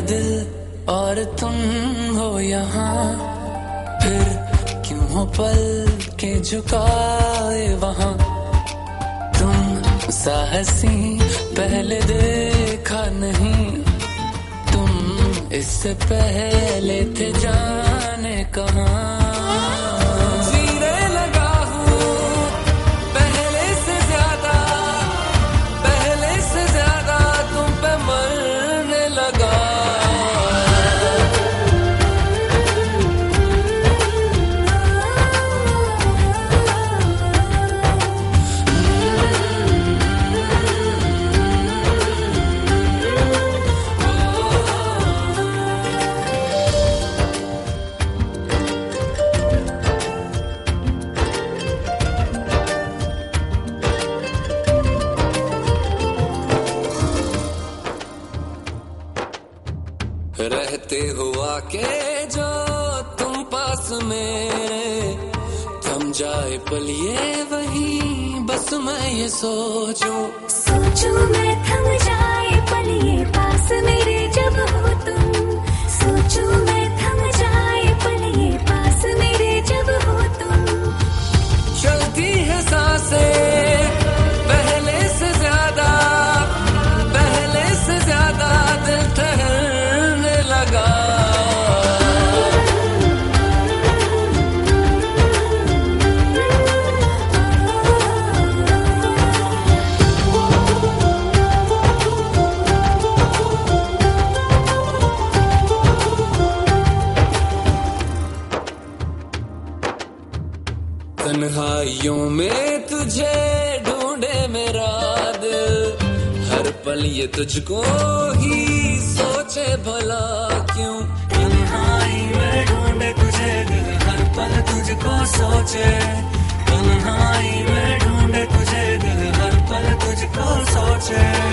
दिल और तुम हो यहाँ। फिर क्यों हो पल के झुकाए वहाँ? तुम साहसी पहले देखा नहीं। तुम इससे पहले थे जाने कहाँ? रहते हुआ के जो तुम पास मेरे। थम जाए पलिए वही, बस मैं ये सोचूं। सोचूं मैं थम जाए पलिए। तन्हाइयों में तुझे ढूंढे मेरा दिल। हर पल ये तुझको ही सोचे भला क्यों? तन्हाई में ढूंढे तुझे दिल, हर पल तुझको सोचे। तन्हाई में ढूंढे तुझे दिल, हर पल तुझको सोचे।